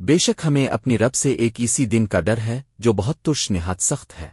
بے شک ہمیں اپنی رب سے ایک اسی دن کا ڈر ہے جو بہت ترش نہاد سخت ہے۔